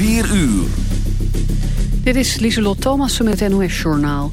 4 uur. Dit is Lieselot Thomassen met het NOS-journaal.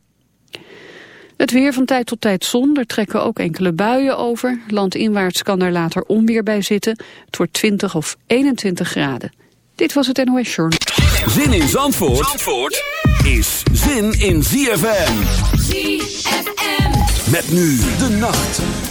Het weer van tijd tot tijd zon, er trekken ook enkele buien over. Landinwaarts kan er later onweer bij zitten. Het wordt 20 of 21 graden. Dit was het NOS Journal. Zin in Zandvoort, Zandvoort is zin in ZFM. ZFM. Met nu de nacht.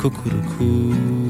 cuckoo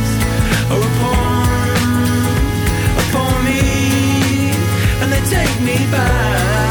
take me back.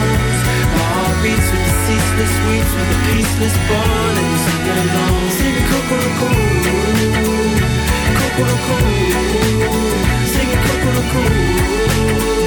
beats with the ceaseless weeds, with the peaceless born and sing along. Sing Coco Coco, Coco Coco, sing Coco Coco.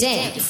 Dance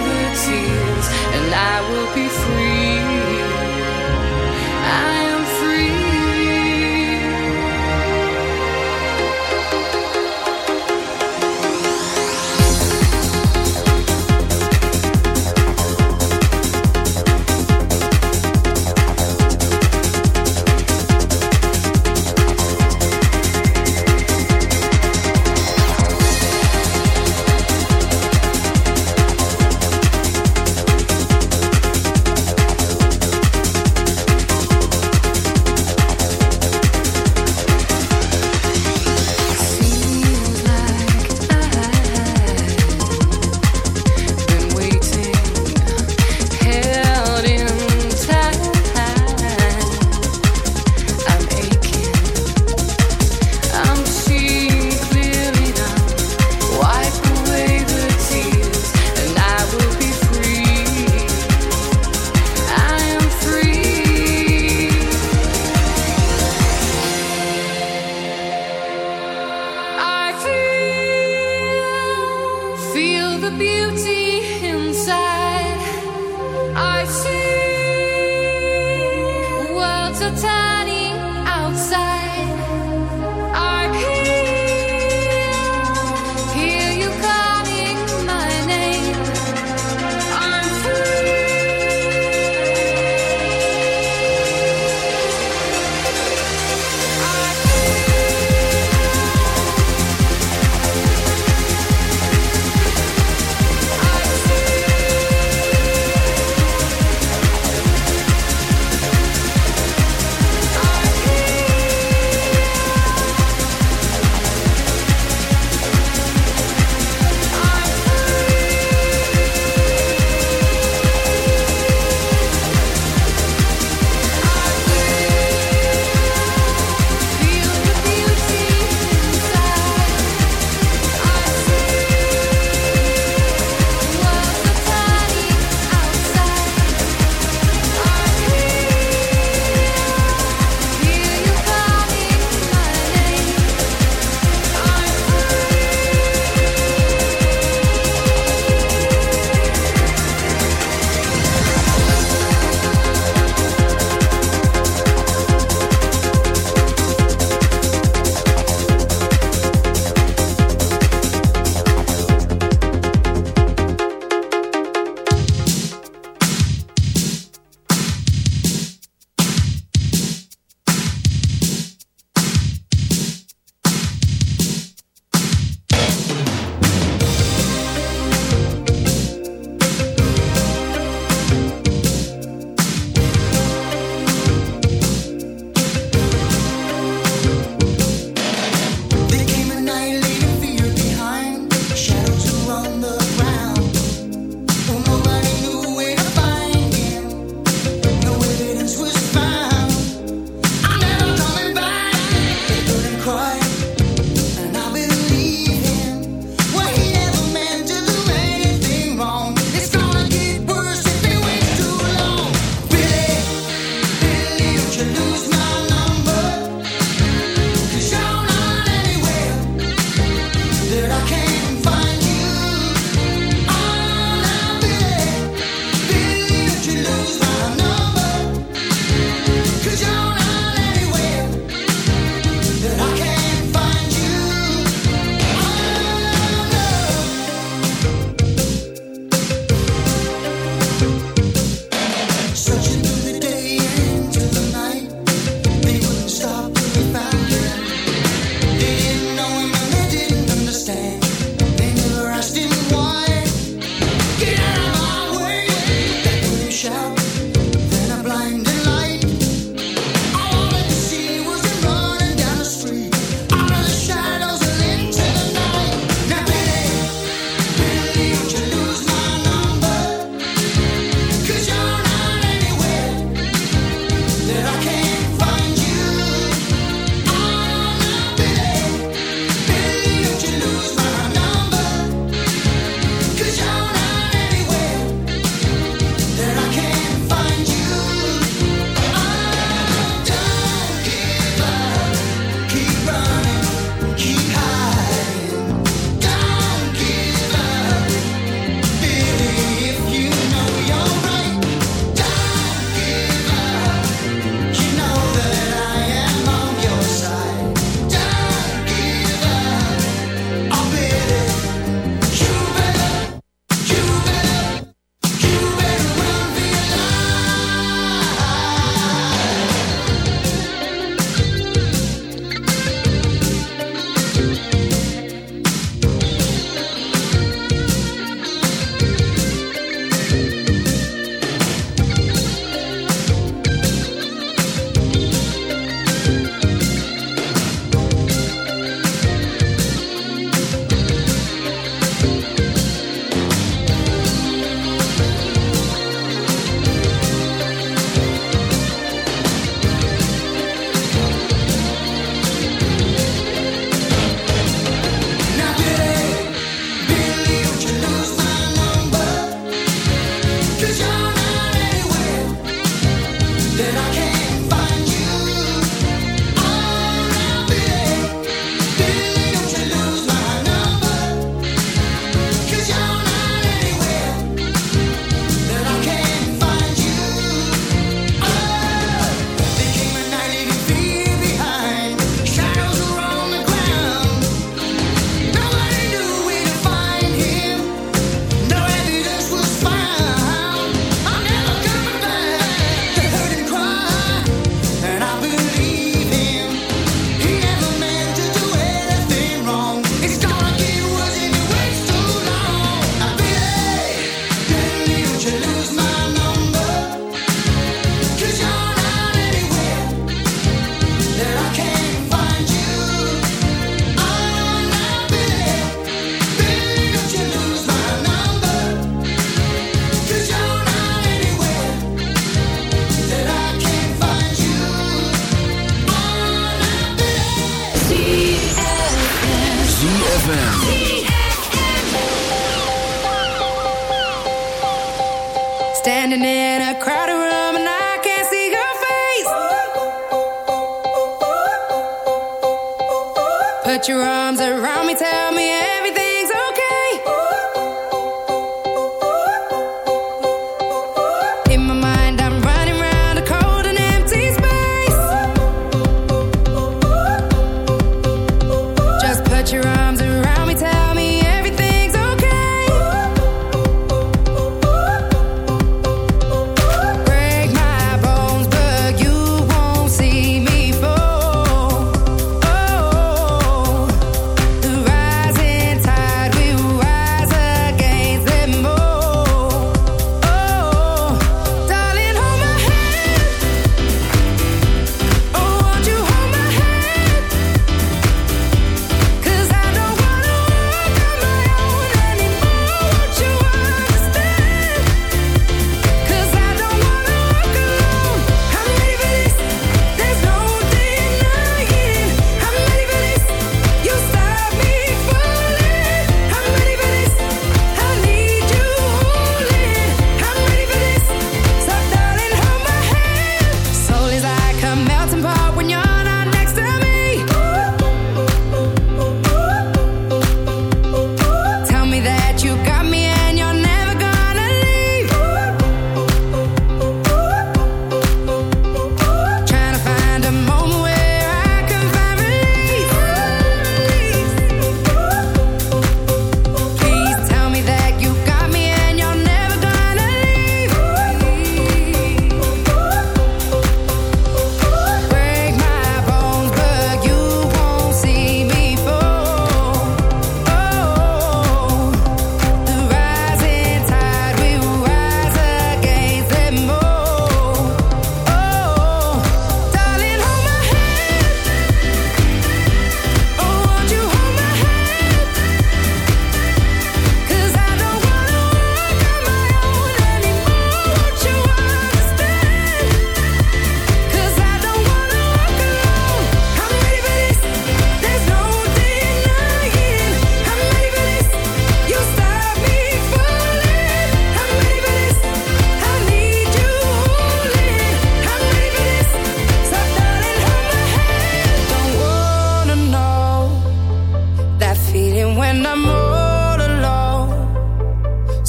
tears, and I will be free.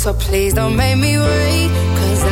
So please don't make me wait, 'cause I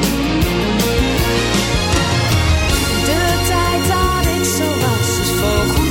De was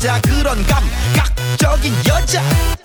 여자 그런 감각적인 여자.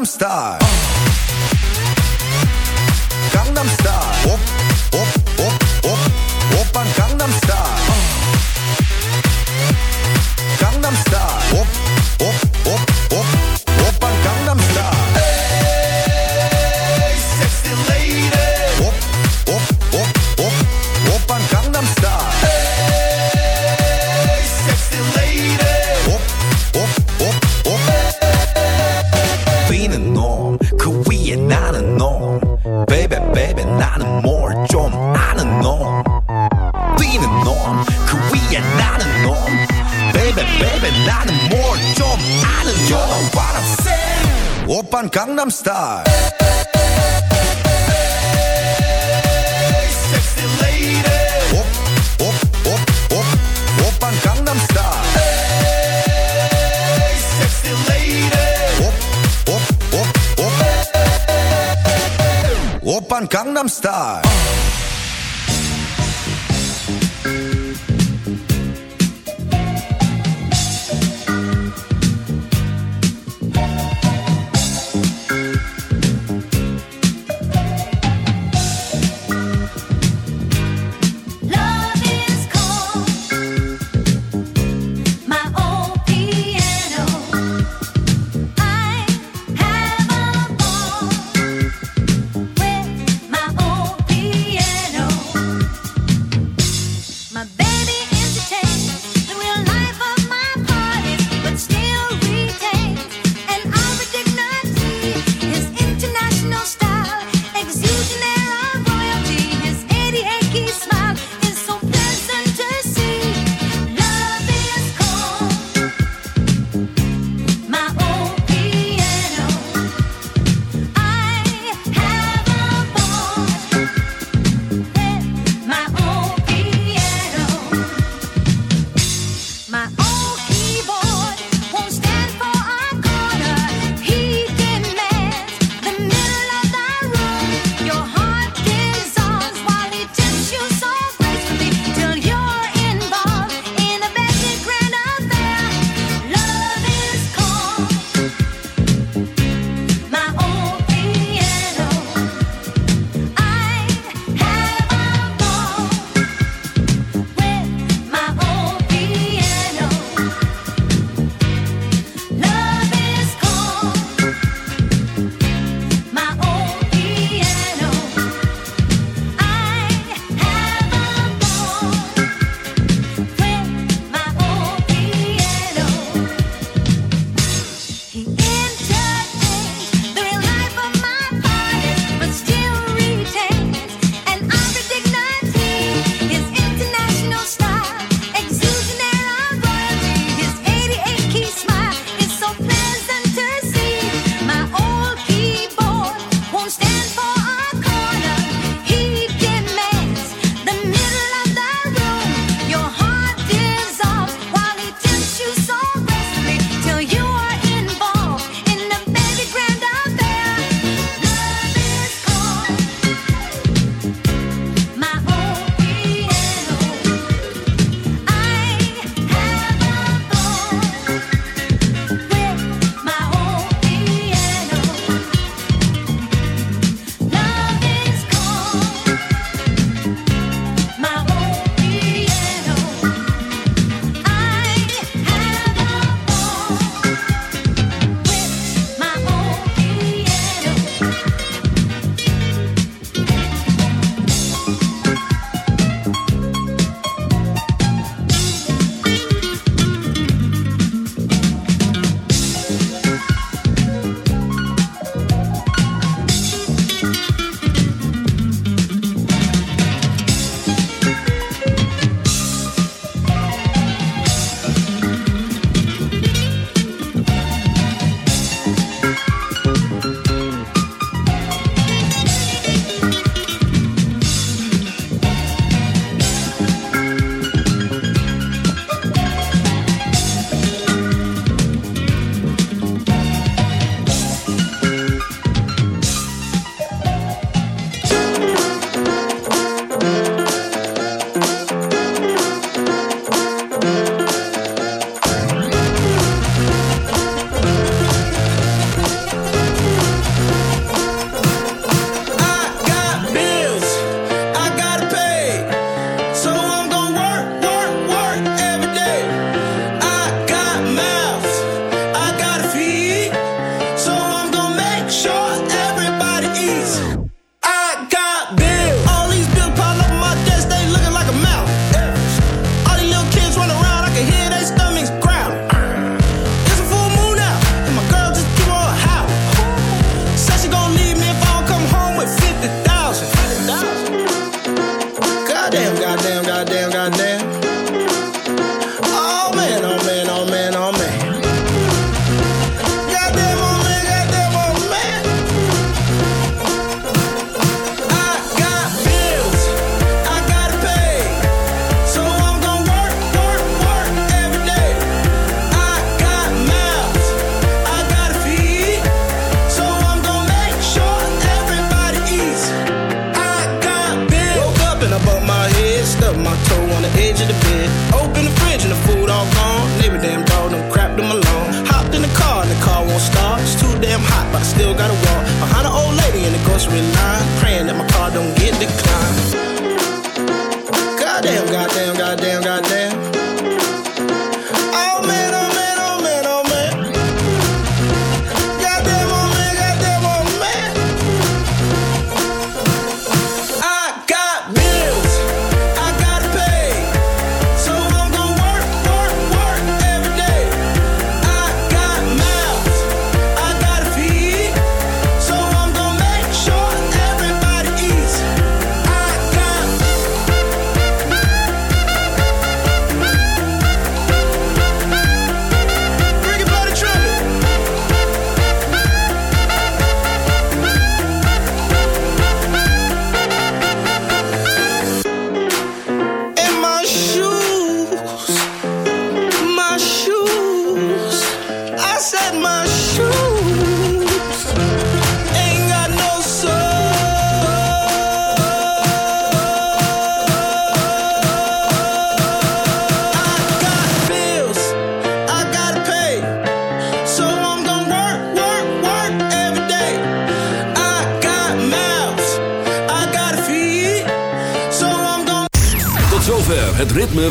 I'm star. star.